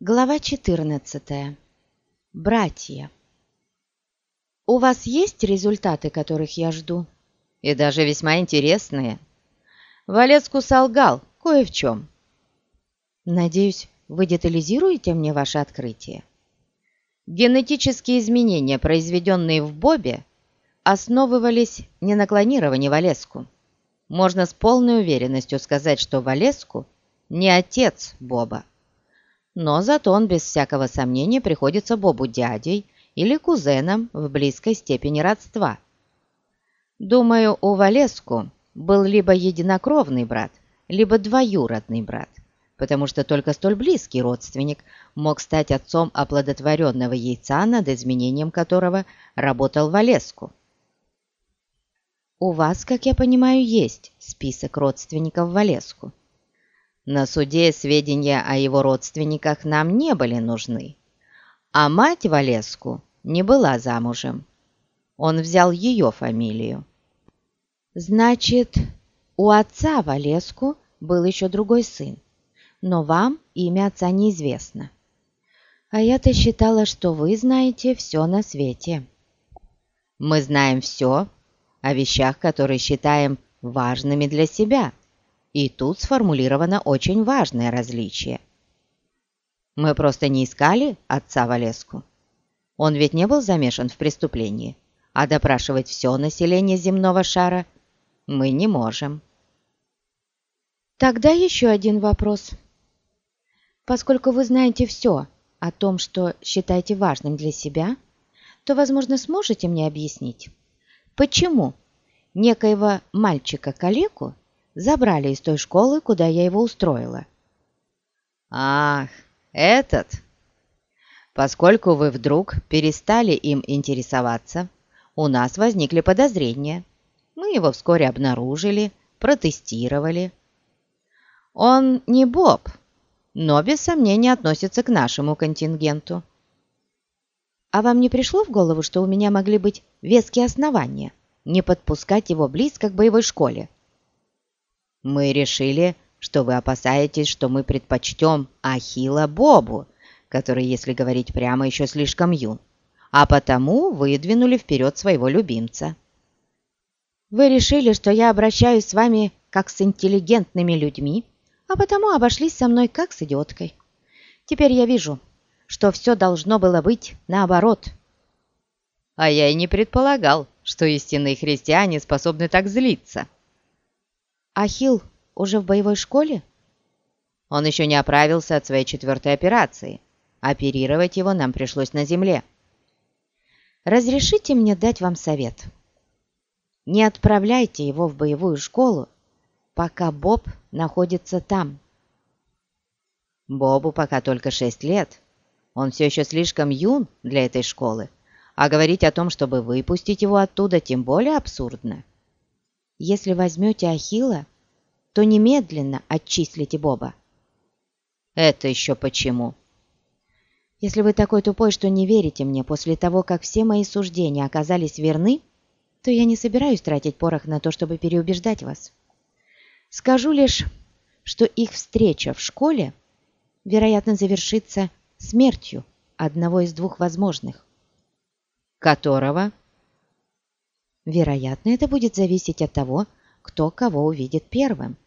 Глава 14. Братья. У вас есть результаты, которых я жду? И даже весьма интересные. Валецку солгал кое в чем. Надеюсь, вы детализируете мне ваше открытие? Генетические изменения, произведенные в Бобе, основывались не на клонировании Валеску. Можно с полной уверенностью сказать, что Валеску не отец Боба но зато он без всякого сомнения приходится Бобу дядей или кузеном в близкой степени родства. Думаю, у Валеску был либо единокровный брат, либо двоюродный брат, потому что только столь близкий родственник мог стать отцом оплодотворенного яйца, над изменением которого работал Валеску. У вас, как я понимаю, есть список родственников Валеску. На суде сведения о его родственниках нам не были нужны, а мать Валеску не была замужем. Он взял ее фамилию. Значит, у отца Валеску был еще другой сын, но вам имя отца неизвестно. А я-то считала, что вы знаете все на свете. Мы знаем все о вещах, которые считаем важными для себя – и тут сформулировано очень важное различие. Мы просто не искали отца Валеску. Он ведь не был замешан в преступлении, а допрашивать все население земного шара мы не можем. Тогда еще один вопрос. Поскольку вы знаете все о том, что считаете важным для себя, то, возможно, сможете мне объяснить, почему некоего мальчика-калеку забрали из той школы, куда я его устроила. «Ах, этот!» Поскольку вы вдруг перестали им интересоваться, у нас возникли подозрения. Мы его вскоре обнаружили, протестировали. Он не Боб, но без сомнения относится к нашему контингенту. А вам не пришло в голову, что у меня могли быть веские основания не подпускать его близко к боевой школе? Мы решили, что вы опасаетесь, что мы предпочтем Ахила Бобу, который, если говорить прямо, еще слишком юн, а потому выдвинули вперед своего любимца. Вы решили, что я обращаюсь с вами как с интеллигентными людьми, а потому обошлись со мной как с идиоткой. Теперь я вижу, что все должно было быть наоборот. А я и не предполагал, что истинные христиане способны так злиться. Ахилл уже в боевой школе? Он еще не оправился от своей четвертой операции. Оперировать его нам пришлось на земле. Разрешите мне дать вам совет. Не отправляйте его в боевую школу, пока Боб находится там. Бобу пока только шесть лет. Он все еще слишком юн для этой школы, а говорить о том, чтобы выпустить его оттуда, тем более абсурдно. Если возьмете Ахилла, то немедленно отчислите Боба. Это еще почему? Если вы такой тупой, что не верите мне после того, как все мои суждения оказались верны, то я не собираюсь тратить порох на то, чтобы переубеждать вас. Скажу лишь, что их встреча в школе, вероятно, завершится смертью одного из двух возможных. Которого? Вероятно, это будет зависеть от того, кто кого увидит первым.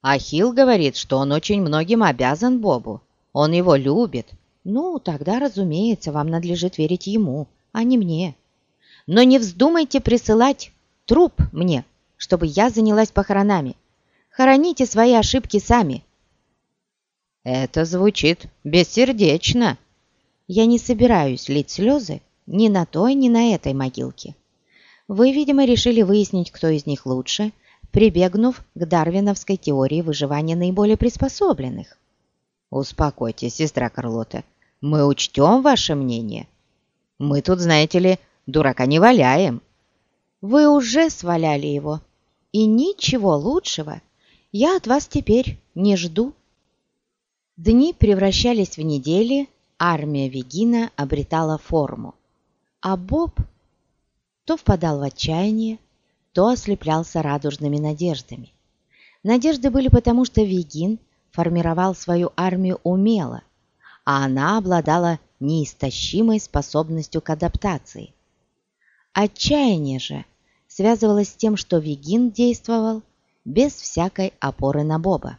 Ахилл говорит, что он очень многим обязан Бобу. Он его любит. Ну, тогда, разумеется, вам надлежит верить ему, а не мне. Но не вздумайте присылать труп мне, чтобы я занялась похоронами. Хороните свои ошибки сами. Это звучит бессердечно. Я не собираюсь лить слезы ни на той, ни на этой могилке. Вы, видимо, решили выяснить, кто из них лучше, прибегнув к дарвиновской теории выживания наиболее приспособленных. Успокойтесь, сестра Карлота, мы учтем ваше мнение. Мы тут, знаете ли, дурака не валяем. Вы уже сваляли его, и ничего лучшего я от вас теперь не жду. Дни превращались в недели, армия Вегина обретала форму, а Боб то впадал в отчаяние, то ослеплялся радужными надеждами. Надежды были потому, что Вегин формировал свою армию умело, а она обладала неистощимой способностью к адаптации. Отчаяние же связывалось с тем, что Вигин действовал без всякой опоры на Боба.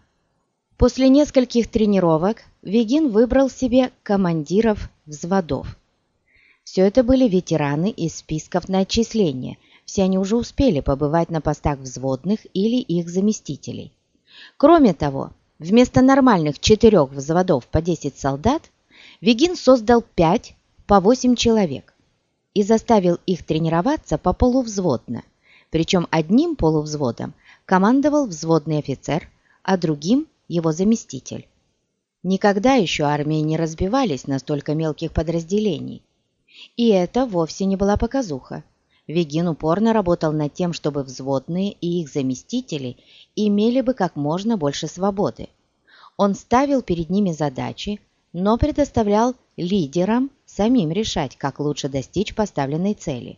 После нескольких тренировок Вегин выбрал себе командиров взводов. Все это были ветераны из списков на отчисление, все они уже успели побывать на постах взводных или их заместителей. Кроме того, вместо нормальных четырех взводов по 10 солдат, Вегин создал 5 по 8 человек и заставил их тренироваться по полувзводно, причем одним полувзводом командовал взводный офицер, а другим его заместитель. Никогда еще армии не разбивались на столько мелких подразделений. И это вовсе не была показуха. Вегин упорно работал над тем, чтобы взводные и их заместители имели бы как можно больше свободы. Он ставил перед ними задачи, но предоставлял лидерам самим решать, как лучше достичь поставленной цели.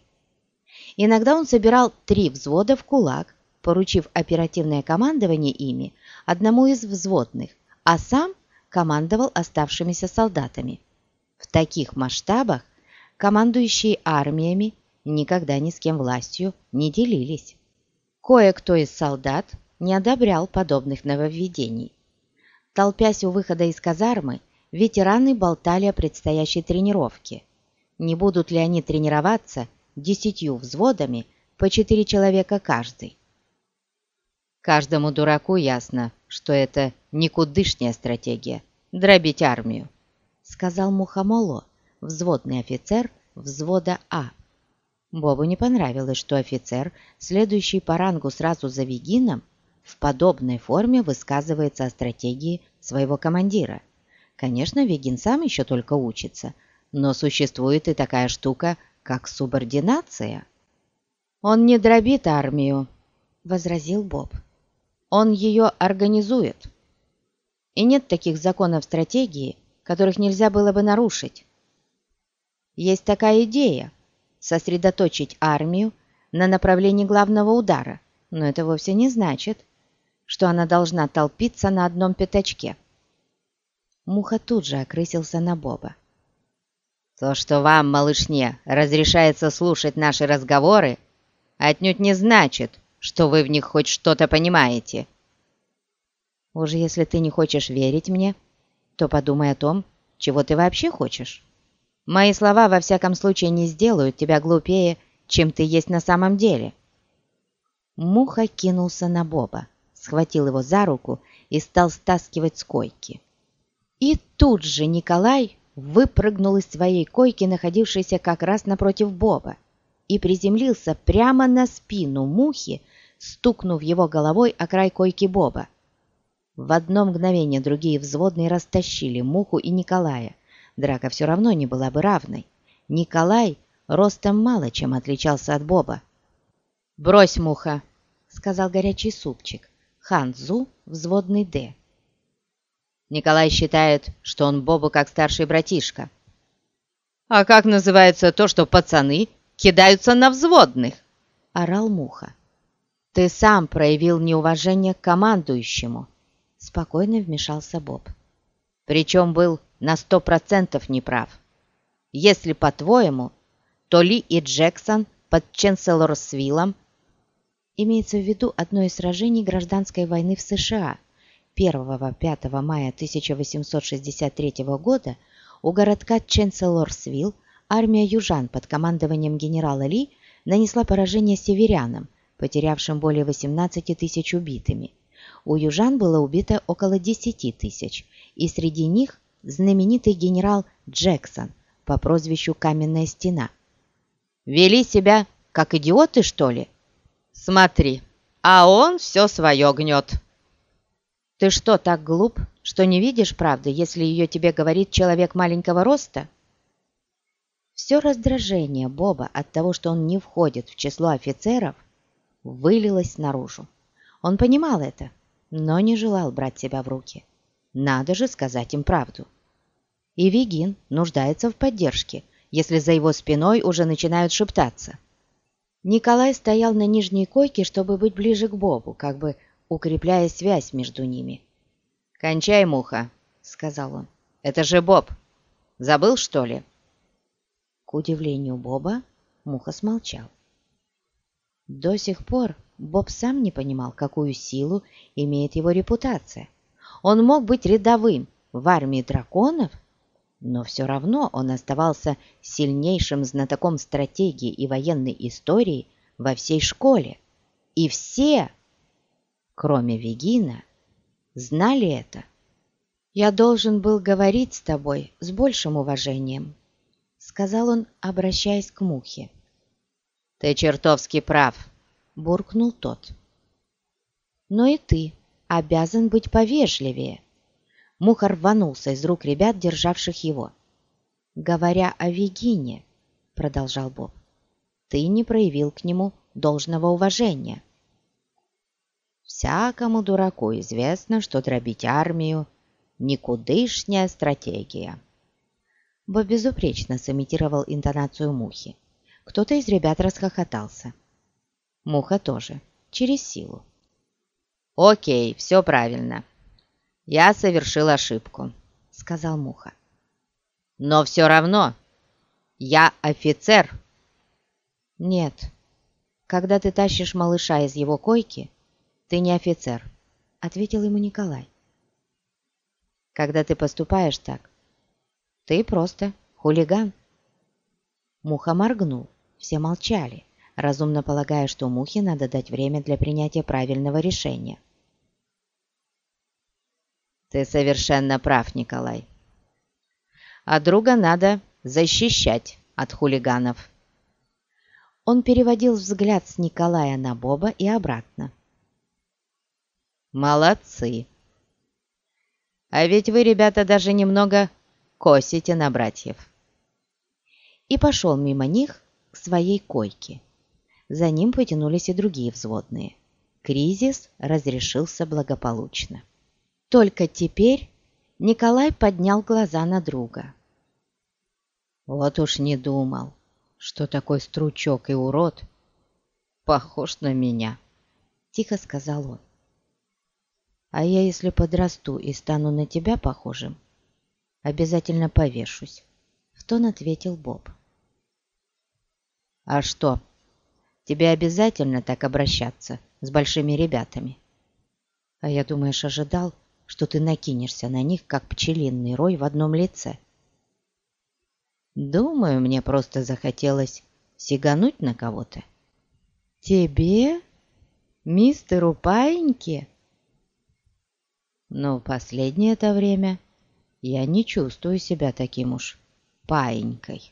Иногда он собирал три взвода в кулак, поручив оперативное командование ими одному из взводных, а сам командовал оставшимися солдатами. В таких масштабах командующие армиями никогда ни с кем властью не делились. Кое-кто из солдат не одобрял подобных нововведений. Толпясь у выхода из казармы, ветераны болтали о предстоящей тренировке. Не будут ли они тренироваться десятью взводами по четыре человека каждый? Каждому дураку ясно, что это никудышняя стратегия – дробить армию, сказал Мухамоло, взводный офицер взвода А. Бобу не понравилось, что офицер, следующий по рангу сразу за Вегином, в подобной форме высказывается о стратегии своего командира. Конечно, Вегин сам еще только учится, но существует и такая штука, как субординация. «Он не дробит армию», — возразил Боб. Он ее организует. И нет таких законов стратегии, которых нельзя было бы нарушить. Есть такая идея – сосредоточить армию на направлении главного удара, но это вовсе не значит, что она должна толпиться на одном пятачке. Муха тут же окрысился на Боба. «То, что вам, малышне, разрешается слушать наши разговоры, отнюдь не значит, что вы в них хоть что-то понимаете. Уже если ты не хочешь верить мне, то подумай о том, чего ты вообще хочешь. Мои слова во всяком случае не сделают тебя глупее, чем ты есть на самом деле. Муха кинулся на Боба, схватил его за руку и стал стаскивать с койки. И тут же Николай выпрыгнул из своей койки, находившейся как раз напротив Боба и приземлился прямо на спину мухи, стукнув его головой о край койки Боба. В одно мгновение другие взводные растащили Муху и Николая. Драка все равно не была бы равной. Николай ростом мало чем отличался от Боба. «Брось, Муха!» — сказал горячий супчик. Ханзу, взводный Д. Николай считает, что он Бобу как старший братишка. «А как называется то, что пацаны кидаются на взводных?» — орал Муха. «Ты сам проявил неуважение к командующему», — спокойно вмешался Боб. «Причем был на сто процентов неправ. Если по-твоему, то Ли и Джексон под Ченселорсвиллом имеется в виду одно из сражений гражданской войны в США 1-5 мая 1863 года у городка Ченселорсвилл армия южан под командованием генерала Ли нанесла поражение северянам, потерявшим более 18 тысяч убитыми. У южан было убито около 10 тысяч, и среди них знаменитый генерал Джексон по прозвищу «Каменная стена». «Вели себя как идиоты, что ли?» «Смотри, а он все свое гнет!» «Ты что, так глуп, что не видишь правды, если ее тебе говорит человек маленького роста?» Все раздражение Боба от того, что он не входит в число офицеров, вылилось наружу. Он понимал это, но не желал брать себя в руки. Надо же сказать им правду. И Вигин нуждается в поддержке, если за его спиной уже начинают шептаться. Николай стоял на нижней койке, чтобы быть ближе к Бобу, как бы укрепляя связь между ними. «Кончай, муха», — сказал он. Это же Боб. Забыл, что ли?» К удивлению Боба, Муха смолчал. До сих пор Боб сам не понимал, какую силу имеет его репутация. Он мог быть рядовым в армии драконов, но все равно он оставался сильнейшим знатоком стратегии и военной истории во всей школе. И все, кроме Вегина, знали это. «Я должен был говорить с тобой с большим уважением», — сказал он, обращаясь к Мухе. «Ты чертовски прав», — буркнул тот. «Но и ты обязан быть повежливее». Муха рванулся из рук ребят, державших его. «Говоря о Вегине», — продолжал Боб, — «ты не проявил к нему должного уважения». «Всякому дураку известно, что дробить армию — никудышняя стратегия». Боб безупречно сымитировал интонацию Мухи. Кто-то из ребят расхохотался. Муха тоже, через силу. «Окей, все правильно. Я совершил ошибку», — сказал Муха. «Но все равно я офицер». «Нет, когда ты тащишь малыша из его койки, ты не офицер», — ответил ему Николай. «Когда ты поступаешь так, ты просто хулиган». Муха моргнул. Все молчали, разумно полагая, что Мухе надо дать время для принятия правильного решения. «Ты совершенно прав, Николай. А друга надо защищать от хулиганов». Он переводил взгляд с Николая на Боба и обратно. «Молодцы! А ведь вы, ребята, даже немного косите на братьев». И пошел мимо них к своей койке. За ним потянулись и другие взводные. Кризис разрешился благополучно. Только теперь Николай поднял глаза на друга. «Вот уж не думал, что такой стручок и урод похож на меня», — тихо сказал он. «А я, если подрасту и стану на тебя похожим, обязательно повешусь», — в тон ответил Боб. «А что, тебе обязательно так обращаться с большими ребятами?» «А я, думаешь, ожидал, что ты накинешься на них, как пчелиный рой в одном лице?» «Думаю, мне просто захотелось сигануть на кого-то». «Тебе? Мистеру Паиньке?» «Ну, последнее это время я не чувствую себя таким уж паинькой».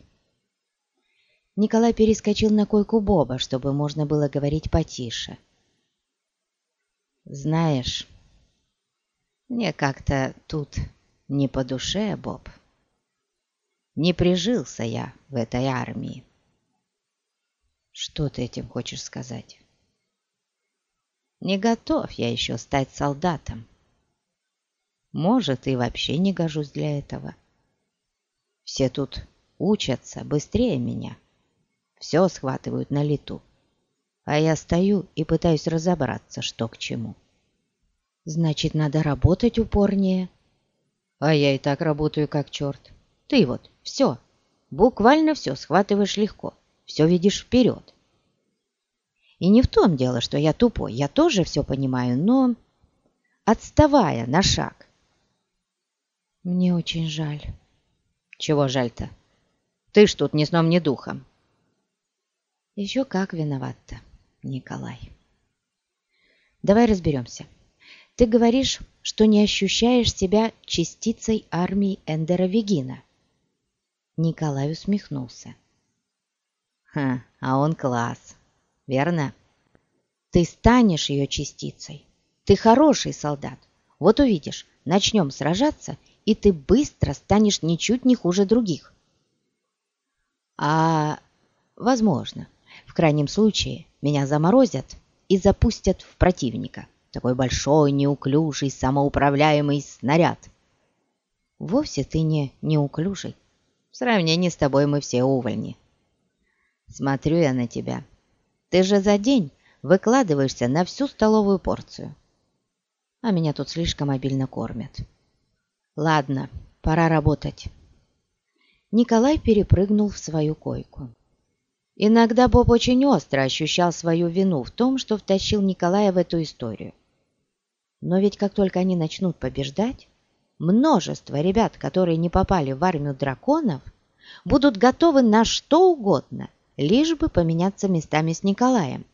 Николай перескочил на койку Боба, чтобы можно было говорить потише. «Знаешь, мне как-то тут не по душе, Боб. Не прижился я в этой армии». «Что ты этим хочешь сказать?» «Не готов я еще стать солдатом. Может, и вообще не гожусь для этого. Все тут учатся быстрее меня» все схватывают на лету. А я стою и пытаюсь разобраться, что к чему. Значит, надо работать упорнее. А я и так работаю как черт. Ты вот все, буквально все схватываешь легко, все видишь вперед. И не в том дело, что я тупой, я тоже все понимаю, но отставая на шаг. Мне очень жаль. Чего жаль-то? Ты ж тут ни сном, ни духом. Еще как виноват-то, Николай. Давай разберемся. Ты говоришь, что не ощущаешь себя частицей армии Эндера Вегина. Николай усмехнулся. Ха, а он класс, верно? Ты станешь ее частицей. Ты хороший солдат. Вот увидишь, начнем сражаться, и ты быстро станешь ничуть не хуже других. А, возможно, в крайнем случае меня заморозят и запустят в противника. Такой большой, неуклюжий, самоуправляемый снаряд. Вовсе ты не неуклюжий. В сравнении с тобой мы все увольни. Смотрю я на тебя. Ты же за день выкладываешься на всю столовую порцию. А меня тут слишком обильно кормят. Ладно, пора работать». Николай перепрыгнул в свою койку. Иногда Боб очень остро ощущал свою вину в том, что втащил Николая в эту историю. Но ведь как только они начнут побеждать, множество ребят, которые не попали в армию драконов, будут готовы на что угодно, лишь бы поменяться местами с Николаем.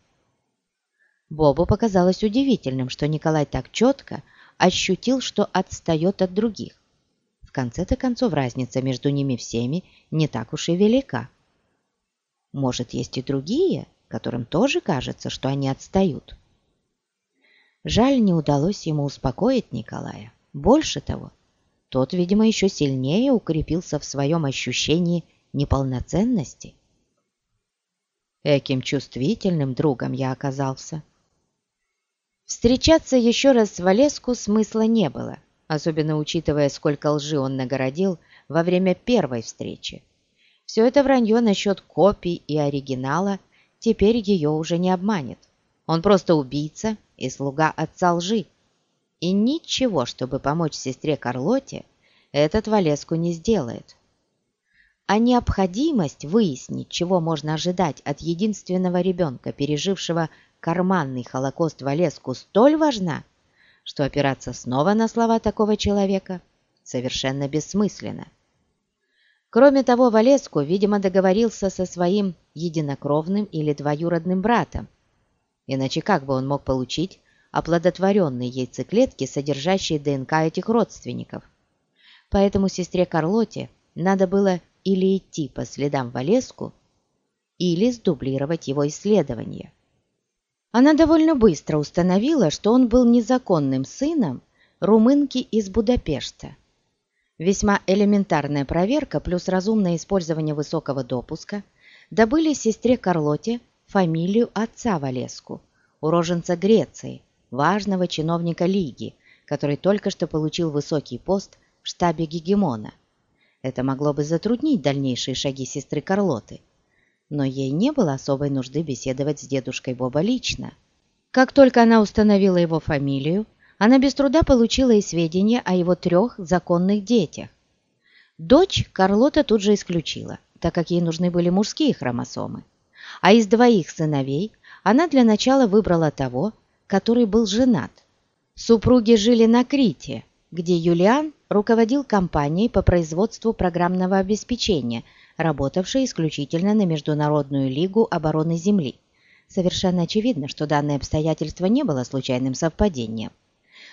Бобу показалось удивительным, что Николай так четко ощутил, что отстает от других. В конце-то концов разница между ними всеми не так уж и велика. Может, есть и другие, которым тоже кажется, что они отстают. Жаль, не удалось ему успокоить Николая. Больше того, тот, видимо, еще сильнее укрепился в своем ощущении неполноценности. Эким чувствительным другом я оказался. Встречаться еще раз с Валеску смысла не было, особенно учитывая, сколько лжи он нагородил во время первой встречи. Все это вранье насчет копий и оригинала теперь ее уже не обманет. Он просто убийца и слуга отца лжи. И ничего, чтобы помочь сестре Карлоте, этот Валеску не сделает. А необходимость выяснить, чего можно ожидать от единственного ребенка, пережившего карманный холокост Валеску, столь важна, что опираться снова на слова такого человека совершенно бессмысленно. Кроме того, Валеску, видимо, договорился со своим единокровным или двоюродным братом. Иначе как бы он мог получить оплодотворенные яйцеклетки, содержащие ДНК этих родственников? Поэтому сестре Карлоте надо было или идти по следам Валеску, или сдублировать его исследования. Она довольно быстро установила, что он был незаконным сыном румынки из Будапешта, Весьма элементарная проверка плюс разумное использование высокого допуска добыли сестре Карлоте фамилию отца Валеску, уроженца Греции, важного чиновника Лиги, который только что получил высокий пост в штабе Гегемона. Это могло бы затруднить дальнейшие шаги сестры Карлоты, но ей не было особой нужды беседовать с дедушкой Боба лично. Как только она установила его фамилию, она без труда получила и сведения о его трех законных детях. Дочь Карлота тут же исключила, так как ей нужны были мужские хромосомы. А из двоих сыновей она для начала выбрала того, который был женат. Супруги жили на Крите, где Юлиан руководил компанией по производству программного обеспечения, работавшей исключительно на Международную лигу обороны Земли. Совершенно очевидно, что данное обстоятельство не было случайным совпадением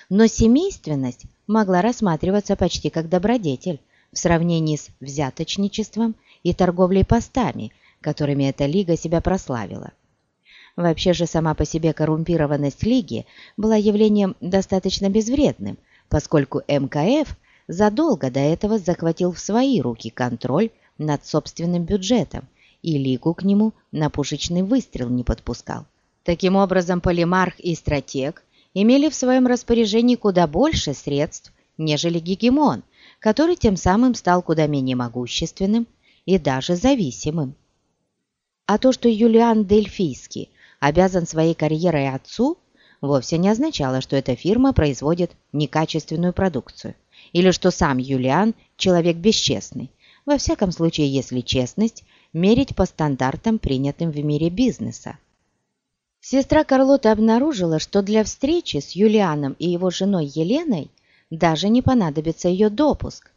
но семейственность могла рассматриваться почти как добродетель в сравнении с взяточничеством и торговлей постами, которыми эта лига себя прославила. Вообще же сама по себе коррумпированность лиги была явлением достаточно безвредным, поскольку МКФ задолго до этого захватил в свои руки контроль над собственным бюджетом и лигу к нему на пушечный выстрел не подпускал. Таким образом, полимарх и стратег имели в своем распоряжении куда больше средств, нежели гегемон, который тем самым стал куда менее могущественным и даже зависимым. А то, что Юлиан Дельфийский обязан своей карьерой отцу, вовсе не означало, что эта фирма производит некачественную продукцию, или что сам Юлиан – человек бесчестный, во всяком случае, если честность мерить по стандартам, принятым в мире бизнеса. Сестра Карлота обнаружила, что для встречи с Юлианом и его женой Еленой даже не понадобится ее допуск.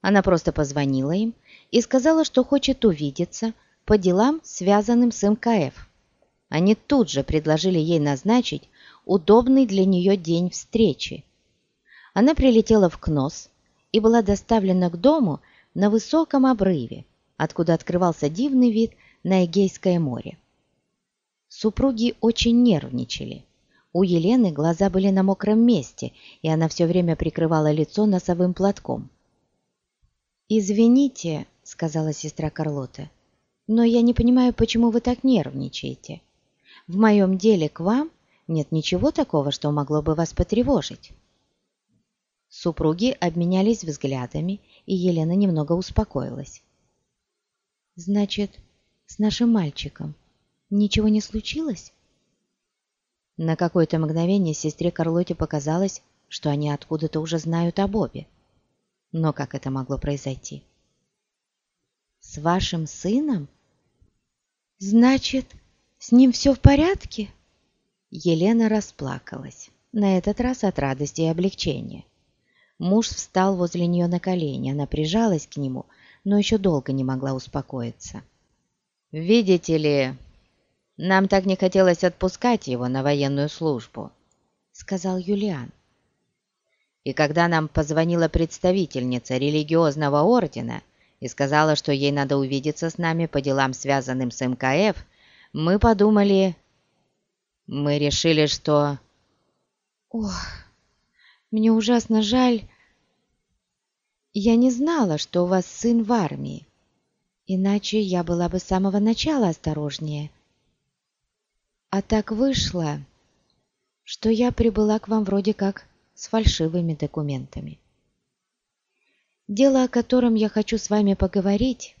Она просто позвонила им и сказала, что хочет увидеться по делам, связанным с МКФ. Они тут же предложили ей назначить удобный для нее день встречи. Она прилетела в Кнос и была доставлена к дому на высоком обрыве, откуда открывался дивный вид на Эгейское море. Супруги очень нервничали. У Елены глаза были на мокром месте, и она все время прикрывала лицо носовым платком. «Извините», — сказала сестра Карлота, — «но я не понимаю, почему вы так нервничаете. В моем деле к вам нет ничего такого, что могло бы вас потревожить». Супруги обменялись взглядами, и Елена немного успокоилась. «Значит, с нашим мальчиком Ничего не случилось?» На какое-то мгновение сестре Карлоте показалось, что они откуда-то уже знают о Бобе. Но как это могло произойти? С вашим сыном? Значит, с ним все в порядке? Елена расплакалась, на этот раз от радости и облегчения. Муж встал возле нее на колени, она прижалась к нему, но еще долго не могла успокоиться. «Видите ли, нам так не хотелось отпускать его на военную службу», — сказал Юлиан. «И когда нам позвонила представительница религиозного ордена и сказала, что ей надо увидеться с нами по делам, связанным с МКФ, мы подумали... Мы решили, что...» «Ох, мне ужасно жаль. Я не знала, что у вас сын в армии. Иначе я была бы с самого начала осторожнее. А так вышло, что я прибыла к вам вроде как с фальшивыми документами. Дело, о котором я хочу с вами поговорить,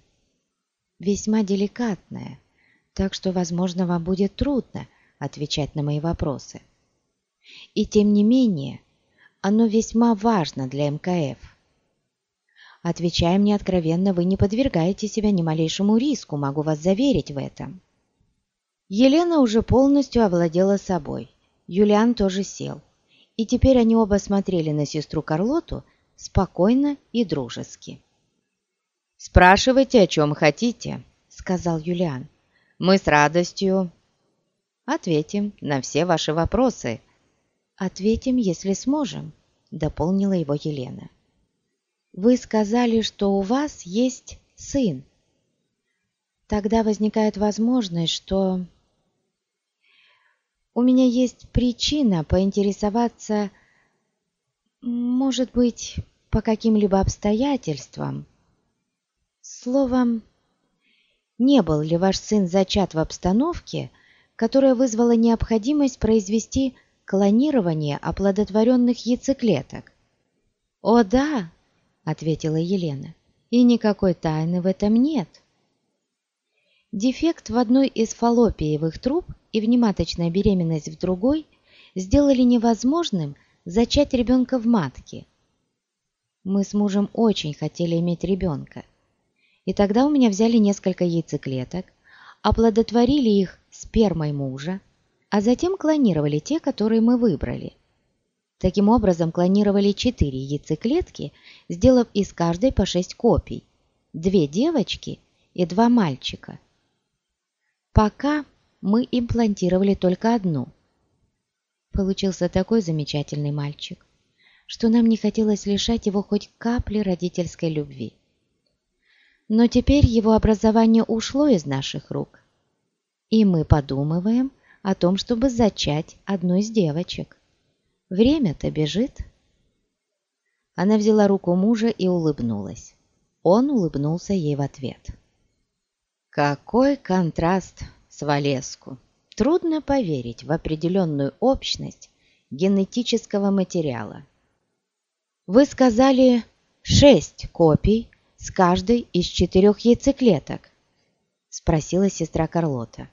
весьма деликатное, так что, возможно, вам будет трудно отвечать на мои вопросы. И тем не менее, оно весьма важно для МКФ. Отвечая мне откровенно, вы не подвергаете себя ни малейшему риску, могу вас заверить в этом. Елена уже полностью овладела собой. Юлиан тоже сел. И теперь они оба смотрели на сестру Карлоту спокойно и дружески. «Спрашивайте, о чем хотите», — сказал Юлиан. «Мы с радостью ответим на все ваши вопросы, «Ответим, если сможем», — дополнила его Елена. «Вы сказали, что у вас есть сын. Тогда возникает возможность, что у меня есть причина поинтересоваться, может быть, по каким-либо обстоятельствам. Словом, не был ли ваш сын зачат в обстановке, которая вызвала необходимость произвести клонирование оплодотворенных яйцеклеток. «О да!» – ответила Елена. «И никакой тайны в этом нет». Дефект в одной из фаллопиевых труб и внематочная беременность в другой сделали невозможным зачать ребенка в матке. Мы с мужем очень хотели иметь ребенка. И тогда у меня взяли несколько яйцеклеток, оплодотворили их спермой мужа, а затем клонировали те, которые мы выбрали. Таким образом, клонировали четыре яйцеклетки, сделав из каждой по шесть копий, две девочки и два мальчика. Пока мы имплантировали только одну. Получился такой замечательный мальчик, что нам не хотелось лишать его хоть капли родительской любви. Но теперь его образование ушло из наших рук, и мы подумываем о том, чтобы зачать одну из девочек. Время-то бежит. Она взяла руку мужа и улыбнулась. Он улыбнулся ей в ответ. Какой контраст с Валеску! Трудно поверить в определенную общность генетического материала. Вы сказали шесть копий с каждой из четырех яйцеклеток? Спросила сестра Карлота.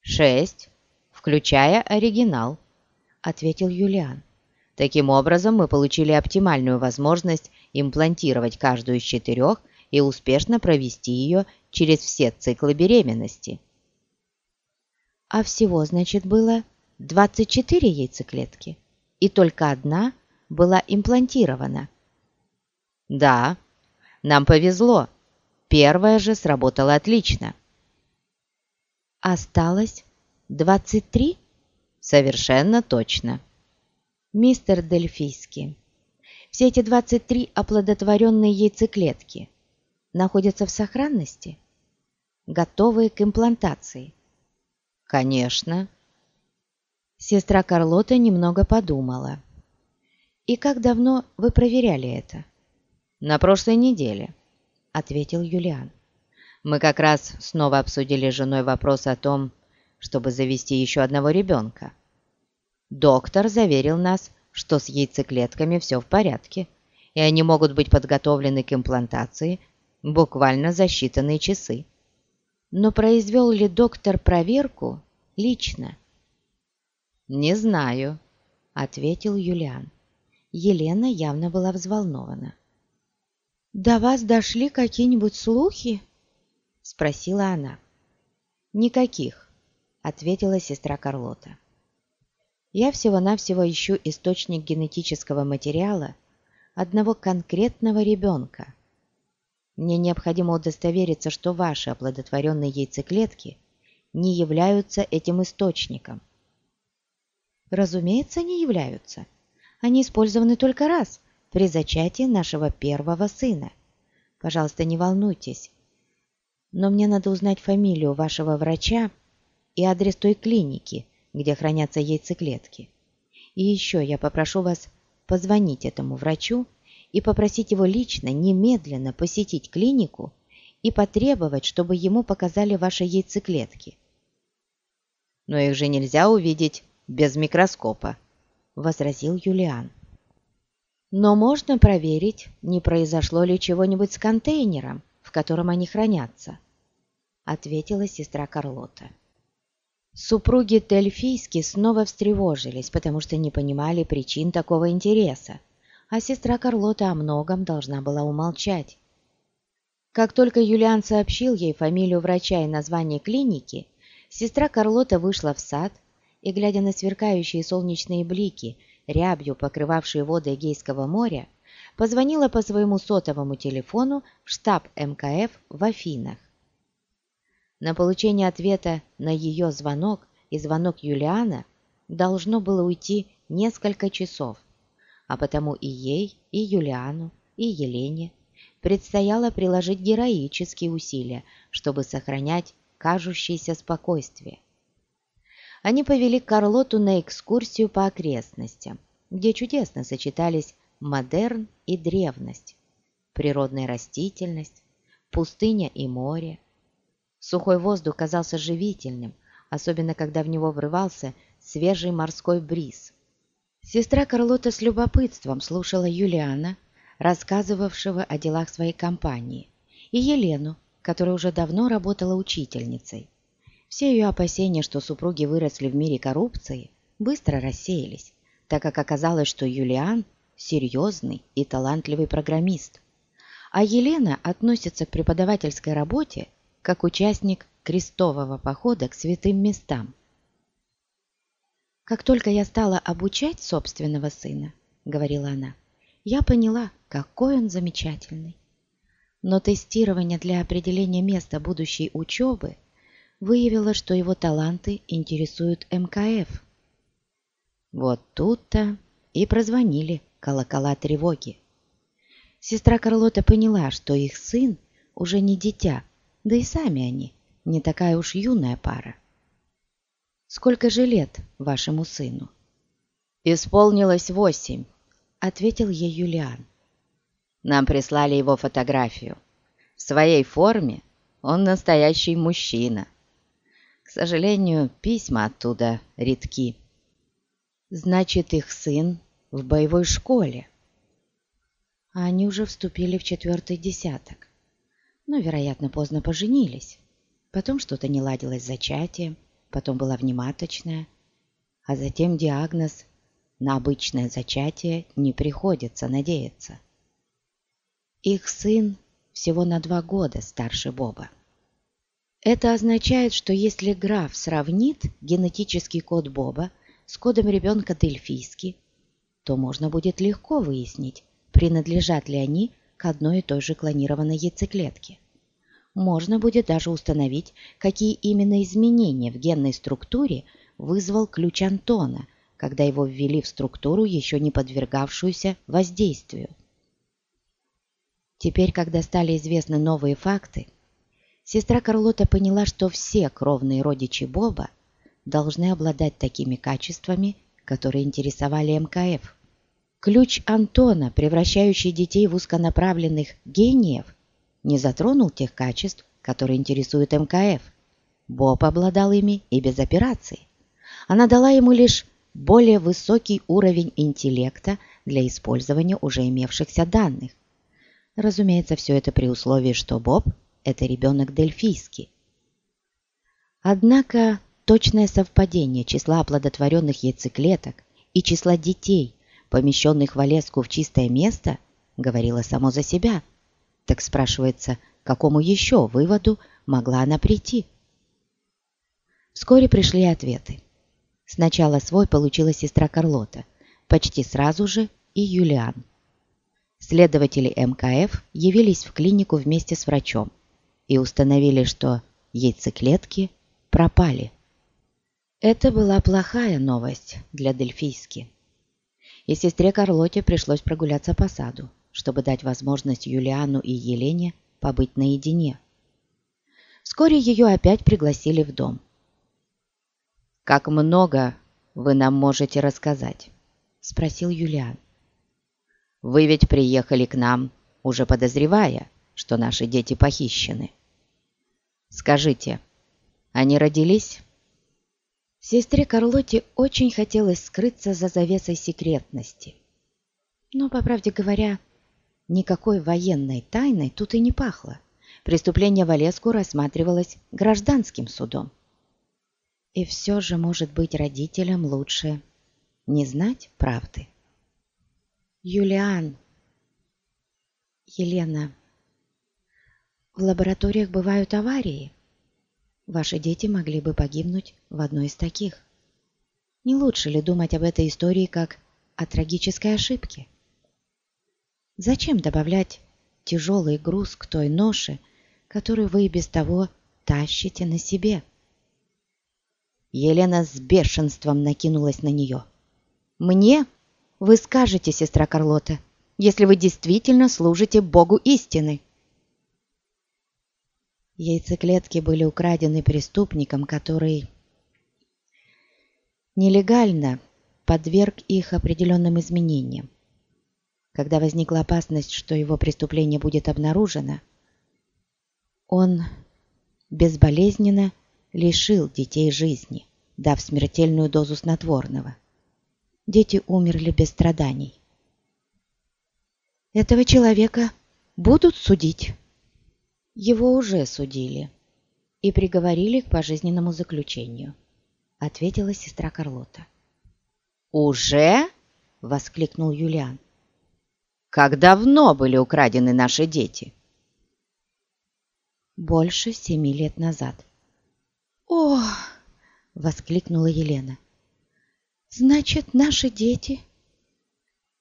Шесть, включая оригинал», — ответил Юлиан. «Таким образом мы получили оптимальную возможность имплантировать каждую из четырех и успешно провести ее через все циклы беременности». «А всего, значит, было 24 яйцеклетки, и только одна была имплантирована?» «Да, нам повезло. Первая же сработала отлично». «Осталось Двадцать три? Совершенно точно. Мистер Дельфийский, все эти двадцать три оплодотворенные яйцеклетки находятся в сохранности, готовые к имплантации? Конечно. Сестра Карлота немного подумала. «И как давно вы проверяли это?» «На прошлой неделе», — ответил Юлиан. «Мы как раз снова обсудили с женой вопрос о том, чтобы завести еще одного ребенка. Доктор заверил нас, что с яйцеклетками все в порядке, и они могут быть подготовлены к имплантации буквально за считанные часы. Но произвел ли доктор проверку лично? «Не знаю», — ответил Юлиан. Елена явно была взволнована. «До вас дошли какие-нибудь слухи?» — спросила она. «Никаких», — ответила сестра Карлота. «Я всего-навсего ищу источник генетического материала одного конкретного ребенка. Мне необходимо удостовериться, что ваши оплодотворенные яйцеклетки не являются этим источником». «Разумеется, не являются. Они использованы только раз, при зачатии нашего первого сына. Пожалуйста, не волнуйтесь. Но мне надо узнать фамилию вашего врача и адрес той клиники, где хранятся яйцеклетки. И еще я попрошу вас позвонить этому врачу и попросить его лично немедленно посетить клинику и потребовать, чтобы ему показали ваши яйцеклетки. «Но их же нельзя увидеть без микроскопа», — возразил Юлиан. Но можно проверить, не произошло ли чего-нибудь с контейнером, в котором они хранятся, ответила сестра Карлота. Супруги Тельфийски снова встревожились, потому что не понимали причин такого интереса, а сестра Карлота о многом должна была умолчать. Как только Юлиан сообщил ей фамилию врача и название клиники, сестра Карлота вышла в сад и, глядя на сверкающие солнечные блики, рябью покрывавшие воды Эгейского моря, позвонила по своему сотовому телефону в штаб МКФ в Афинах. На получение ответа на ее звонок и звонок Юлиана должно было уйти несколько часов, а потому и ей, и Юлиану, и Елене предстояло приложить героические усилия, чтобы сохранять кажущееся спокойствие они повели Карлоту на экскурсию по окрестностям, где чудесно сочетались модерн и древность, природная растительность, пустыня и море. Сухой воздух казался живительным, особенно когда в него врывался свежий морской бриз. Сестра Карлота с любопытством слушала Юлиана, рассказывавшего о делах своей компании, и Елену, которая уже давно работала учительницей. Все ее опасения, что супруги выросли в мире коррупции, быстро рассеялись, так как оказалось, что Юлиан – серьезный и талантливый программист, а Елена относится к преподавательской работе как участник крестового похода к святым местам. «Как только я стала обучать собственного сына, — говорила она, — я поняла, какой он замечательный. Но тестирование для определения места будущей учебы – выявила, что его таланты интересуют МКФ. Вот тут-то и прозвонили колокола тревоги. Сестра Карлота поняла, что их сын уже не дитя, да и сами они не такая уж юная пара. «Сколько же лет вашему сыну?» «Исполнилось восемь», — ответил ей Юлиан. «Нам прислали его фотографию. В своей форме он настоящий мужчина. К сожалению, письма оттуда редки. Значит, их сын в боевой школе. А они уже вступили в четвертый десяток. Но, вероятно, поздно поженились. Потом что-то не ладилось с зачатием, потом была внематочная, а затем диагноз на обычное зачатие не приходится надеяться. Их сын всего на два года старше Боба. Это означает, что если граф сравнит генетический код Боба с кодом ребенка Дельфийски, то можно будет легко выяснить, принадлежат ли они к одной и той же клонированной яйцеклетке. Можно будет даже установить, какие именно изменения в генной структуре вызвал ключ Антона, когда его ввели в структуру, еще не подвергавшуюся воздействию. Теперь, когда стали известны новые факты, Сестра Карлота поняла, что все кровные родичи Боба должны обладать такими качествами, которые интересовали МКФ. Ключ Антона, превращающий детей в узконаправленных гениев, не затронул тех качеств, которые интересуют МКФ. Боб обладал ими и без операции. Она дала ему лишь более высокий уровень интеллекта для использования уже имевшихся данных. Разумеется, все это при условии, что Боб это ребенок дельфийский. Однако точное совпадение числа оплодотворенных яйцеклеток и числа детей, помещенных в Олеску в чистое место, говорило само за себя. Так спрашивается, к какому еще выводу могла она прийти? Вскоре пришли ответы. Сначала свой получила сестра Карлота, почти сразу же и Юлиан. Следователи МКФ явились в клинику вместе с врачом и установили, что яйцеклетки пропали. Это была плохая новость для Дельфийски. И сестре Карлоте пришлось прогуляться по саду, чтобы дать возможность Юлиану и Елене побыть наедине. Вскоре ее опять пригласили в дом. «Как много вы нам можете рассказать?» – спросил Юлиан. «Вы ведь приехали к нам, уже подозревая, что наши дети похищены. Скажите, они родились?» Сестре Карлоте очень хотелось скрыться за завесой секретности. Но, по правде говоря, никакой военной тайной тут и не пахло. Преступление Валеску рассматривалось гражданским судом. И все же, может быть, родителям лучше не знать правды. Юлиан, Елена, в лабораториях бывают аварии. Ваши дети могли бы погибнуть в одной из таких. Не лучше ли думать об этой истории как о трагической ошибке? Зачем добавлять тяжелый груз к той ноше, которую вы и без того тащите на себе? Елена с бешенством накинулась на нее. «Мне вы скажете, сестра Карлота, если вы действительно служите Богу истины». Яйцеклетки были украдены преступником, который нелегально подверг их определенным изменениям. Когда возникла опасность, что его преступление будет обнаружено, он безболезненно лишил детей жизни, дав смертельную дозу снотворного. Дети умерли без страданий. Этого человека будут судить. Его уже судили и приговорили к пожизненному заключению, ответила сестра Карлота. «Уже?» — воскликнул Юлиан. «Как давно были украдены наши дети?» «Больше семи лет назад», «О!» — воскликнула Елена. «Значит, наши дети,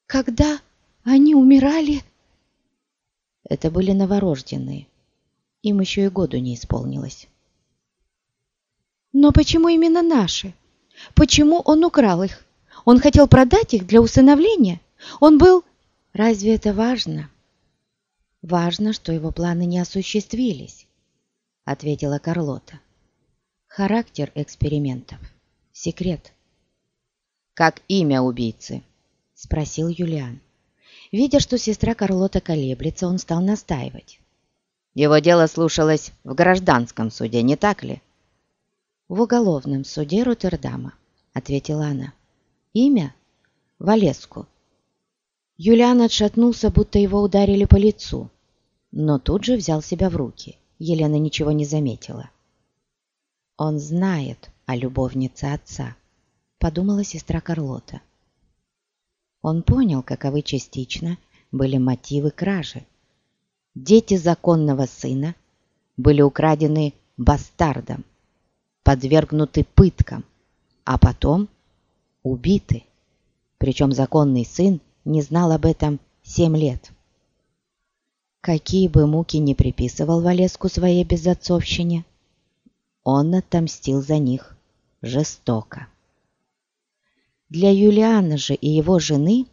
когда они умирали...» Это были новорожденные. Им еще и году не исполнилось. «Но почему именно наши? Почему он украл их? Он хотел продать их для усыновления? Он был...» «Разве это важно?» «Важно, что его планы не осуществились», — ответила Карлота. Характер экспериментов. Секрет. «Как имя убийцы?» – спросил Юлиан. Видя, что сестра Карлота колеблется, он стал настаивать. «Его дело слушалось в гражданском суде, не так ли?» «В уголовном суде Роттердама», – ответила она. «Имя? Валеску». Юлиан отшатнулся, будто его ударили по лицу, но тут же взял себя в руки. Елена ничего не заметила. «Он знает о любовнице отца», — подумала сестра Карлота. Он понял, каковы частично были мотивы кражи. Дети законного сына были украдены бастардом, подвергнуты пыткам, а потом убиты. Причем законный сын не знал об этом семь лет. Какие бы муки не приписывал Валеску своей безотцовщине, он отомстил за них жестоко. Для Юлиана же и его жены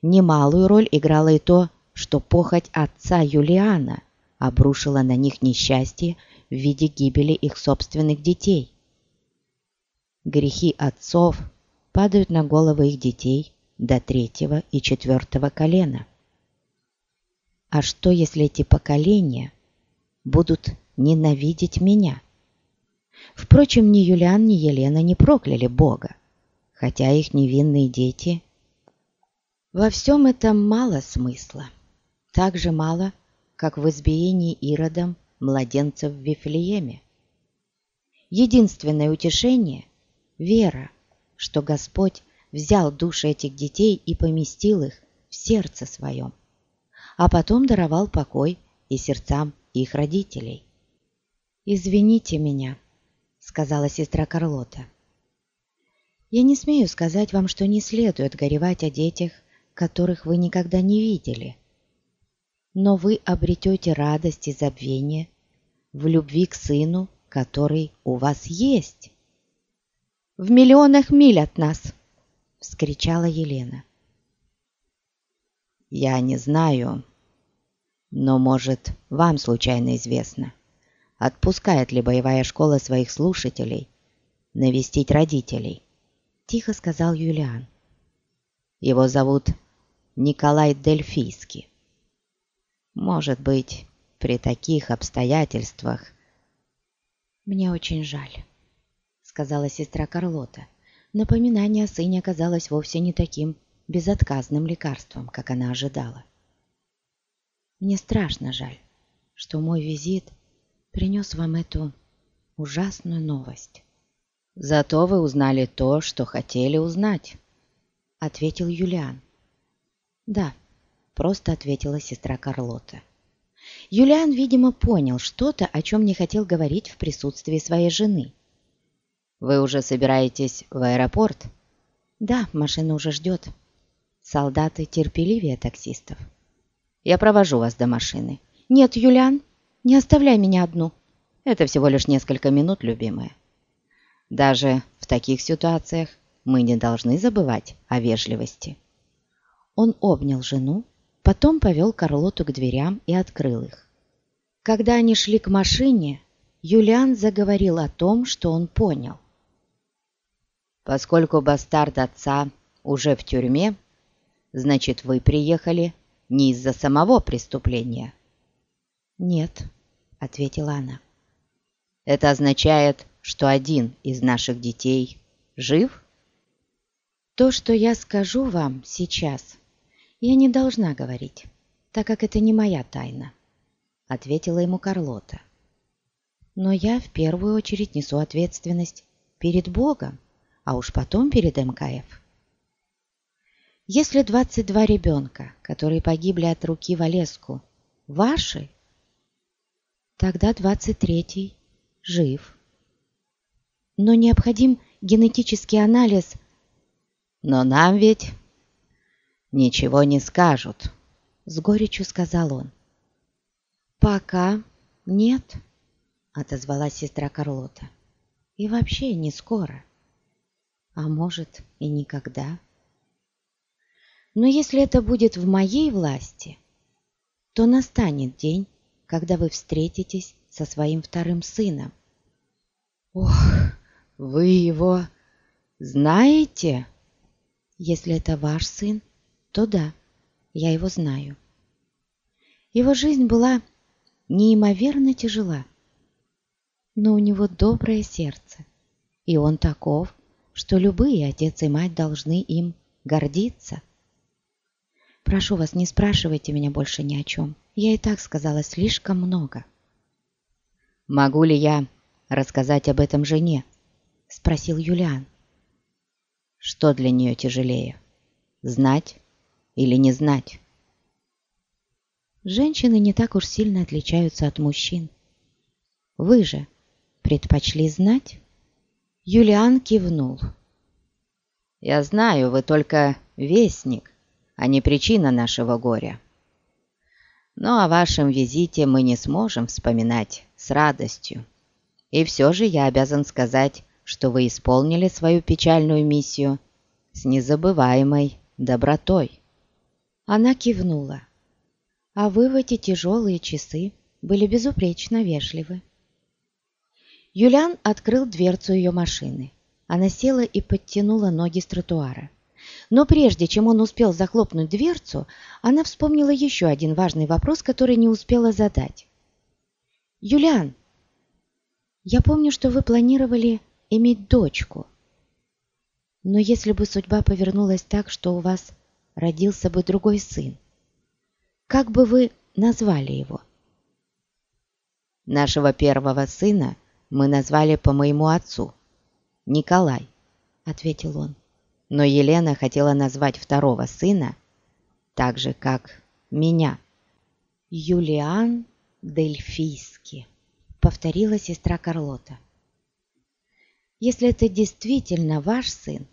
немалую роль играло и то, что похоть отца Юлиана обрушила на них несчастье в виде гибели их собственных детей. Грехи отцов падают на головы их детей до третьего и четвертого колена. А что, если эти поколения будут ненавидеть меня? Впрочем, ни Юлиан, ни Елена не прокляли Бога, хотя их невинные дети... Во всем этом мало смысла. Так же мало, как в избиении Иродом младенцев в Вифлееме. Единственное утешение — вера, что Господь взял души этих детей и поместил их в сердце своем, а потом даровал покой и сердцам их родителей. «Извините меня», — сказала сестра Карлота. «Я не смею сказать вам, что не следует горевать о детях, которых вы никогда не видели. Но вы обретете радость и забвение в любви к сыну, который у вас есть. «В миллионах миль от нас!» — вскричала Елена. «Я не знаю, но, может, вам случайно известно, отпускает ли боевая школа своих слушателей навестить родителей?» — тихо сказал Юлиан. «Его зовут Николай Дельфийский. Может быть, при таких обстоятельствах...» «Мне очень жаль», — сказала сестра Карлота. Напоминание о сыне оказалось вовсе не таким безотказным лекарством, как она ожидала. «Мне страшно жаль, что мой визит принес вам эту ужасную новость». «Зато вы узнали то, что хотели узнать», — ответил Юлиан. «Да», — просто ответила сестра Карлота. Юлиан, видимо, понял что-то, о чем не хотел говорить в присутствии своей жены. «Вы уже собираетесь в аэропорт?» «Да, машина уже ждет. Солдаты терпеливее таксистов». «Я провожу вас до машины». «Нет, Юлиан, не оставляй меня одну». «Это всего лишь несколько минут, любимая. Даже в таких ситуациях мы не должны забывать о вежливости». Он обнял жену, потом повел Карлоту к дверям и открыл их. Когда они шли к машине, Юлиан заговорил о том, что он понял. «Поскольку бастард отца уже в тюрьме, значит, вы приехали не из-за самого преступления?» «Нет», — ответила она. «Это означает, что один из наших детей жив?» «То, что я скажу вам сейчас, я не должна говорить, так как это не моя тайна», — ответила ему Карлота. «Но я в первую очередь несу ответственность перед Богом, а уж потом перед МКФ. Если 22 ребенка, которые погибли от руки Валеску, ваши, тогда 23-й жив. Но необходим генетический анализ. Но нам ведь ничего не скажут», — с горечью сказал он. «Пока нет», — отозвалась сестра Карлота. «И вообще не скоро. А может, и никогда. Но если это будет в моей власти, то настанет день, когда вы встретитесь со своим вторым сыном». «Ох, вы его знаете?» «Если это ваш сын, то да, я его знаю. Его жизнь была неимоверно тяжела, но у него доброе сердце, и он таков, что любые отец и мать должны им гордиться. Прошу вас, не спрашивайте меня больше ни о чем. Я и так сказала слишком много. «Могу ли я рассказать об этом жене?» — спросил Юлиан. «Что для нее тяжелее? Знать или не знать. Женщины не так уж сильно отличаются от мужчин. Вы же предпочли знать? Юлиан кивнул. Я знаю, вы только вестник, а не причина нашего горя. Но о вашем визите мы не сможем вспоминать с радостью. И все же я обязан сказать, что вы исполнили свою печальную миссию с незабываемой добротой. Она кивнула. А вы в эти тяжелые часы были безупречно вежливы. Юлиан открыл дверцу ее машины. Она села и подтянула ноги с тротуара. Но прежде чем он успел захлопнуть дверцу, она вспомнила еще один важный вопрос, который не успела задать. «Юлиан, я помню, что вы планировали иметь дочку. Но если бы судьба повернулась так, что у вас родился бы другой сын. Как бы вы назвали его? Нашего первого сына мы назвали по моему отцу, Николай, ответил он. Но Елена хотела назвать второго сына так же, как меня. Юлиан Дельфийски», — повторила сестра Карлота. «Если это действительно ваш сын,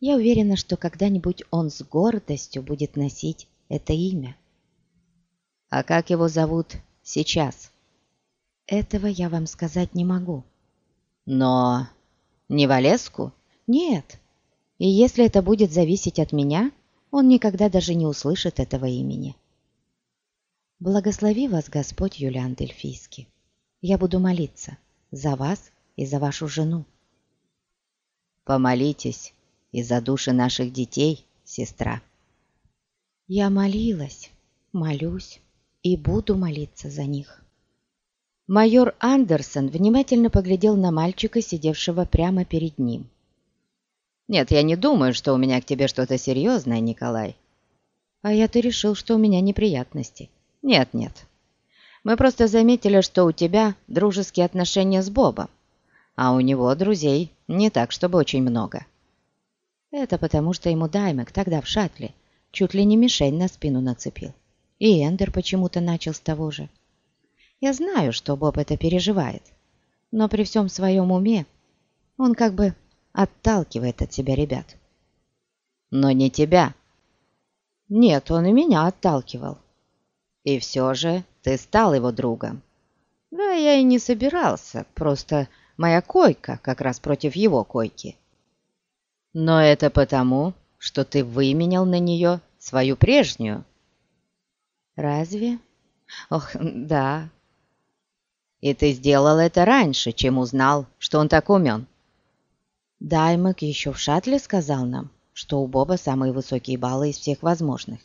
я уверена, что когда-нибудь он с гордостью будет носить это имя». «А как его зовут сейчас?» «Этого я вам сказать не могу». «Но не Валеску?» «Нет. И если это будет зависеть от меня, он никогда даже не услышит этого имени». Благослови вас Господь, Юлиан Дельфийский. Я буду молиться за вас и за вашу жену. Помолитесь и за души наших детей, сестра. Я молилась, молюсь и буду молиться за них. Майор Андерсон внимательно поглядел на мальчика, сидевшего прямо перед ним. «Нет, я не думаю, что у меня к тебе что-то серьезное, Николай». «А я-то решил, что у меня неприятности». «Нет-нет. Мы просто заметили, что у тебя дружеские отношения с Бобом, а у него друзей не так, чтобы очень много». Это потому, что ему Даймек тогда в шаттле чуть ли не мишень на спину нацепил. И Эндер почему-то начал с того же. Я знаю, что Боб это переживает, но при всем своем уме он как бы отталкивает от себя ребят. Но не тебя. Нет, он и меня отталкивал. И все же ты стал его другом. Да, я и не собирался, просто моя койка как раз против его койки. Но это потому, что ты выменял на нее свою прежнюю. Разве? Ох, да. И ты сделал это раньше, чем узнал, что он так умен. Даймек еще в шаттле сказал нам, что у Боба самые высокие баллы из всех возможных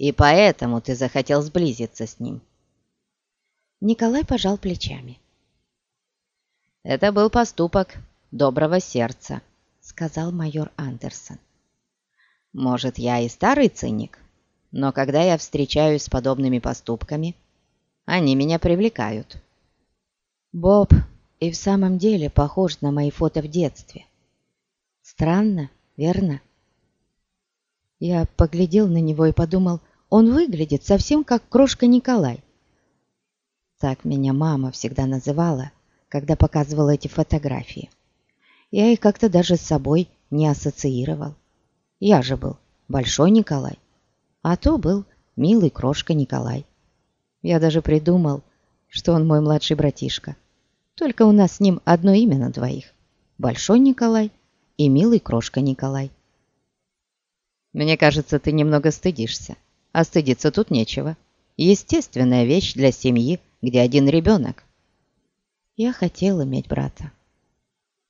и поэтому ты захотел сблизиться с ним». Николай пожал плечами. «Это был поступок доброго сердца», — сказал майор Андерсон. «Может, я и старый циник, но когда я встречаюсь с подобными поступками, они меня привлекают». «Боб и в самом деле похож на мои фото в детстве. Странно, верно?» Я поглядел на него и подумал, он выглядит совсем как крошка Николай. Так меня мама всегда называла, когда показывала эти фотографии. Я их как-то даже с собой не ассоциировал. Я же был Большой Николай, а то был милый крошка Николай. Я даже придумал, что он мой младший братишка. Только у нас с ним одно имя на двоих. Большой Николай и милый крошка Николай. Мне кажется, ты немного стыдишься. А стыдиться тут нечего. Естественная вещь для семьи, где один ребенок. Я хотел иметь брата.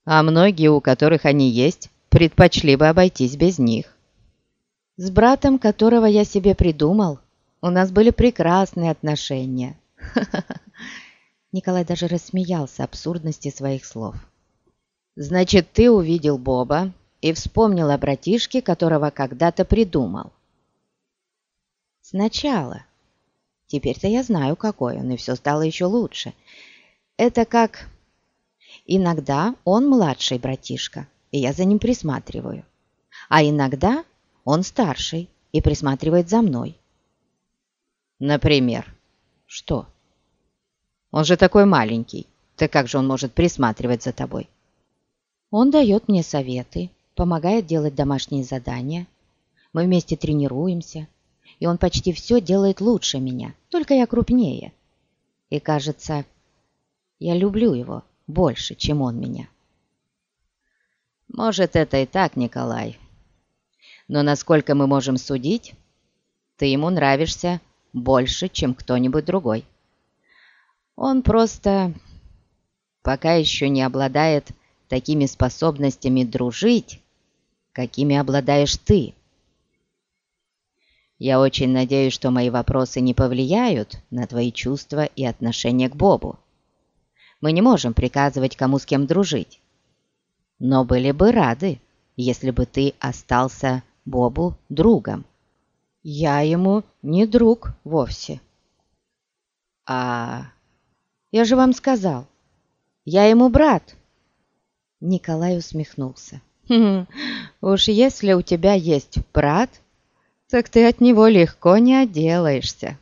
А многие, у которых они есть, предпочли бы обойтись без них. С братом, которого я себе придумал, у нас были прекрасные отношения. Николай даже рассмеялся абсурдности своих слов. «Значит, ты увидел Боба и вспомнил о братишке, которого когда-то придумал. Сначала. Теперь-то я знаю, какой он, и все стало еще лучше. Это как... Иногда он младший братишка, и я за ним присматриваю. А иногда он старший и присматривает за мной. Например? Что? Он же такой маленький. Так как же он может присматривать за тобой? Он дает мне советы, помогает делать домашние задания. Мы вместе тренируемся, и он почти все делает лучше меня, только я крупнее. И кажется, я люблю его больше, чем он меня. Может, это и так, Николай. Но насколько мы можем судить, ты ему нравишься больше, чем кто-нибудь другой. Он просто пока еще не обладает такими способностями дружить, какими обладаешь ты. Я очень надеюсь, что мои вопросы не повлияют на твои чувства и отношения к Бобу. Мы не можем приказывать, кому с кем дружить. Но были бы рады, если бы ты остался Бобу другом. Я ему не друг вовсе. А... Я же вам сказал, я ему брат. Николай усмехнулся. «Хм, уж если у тебя есть брат, так ты от него легко не отделаешься.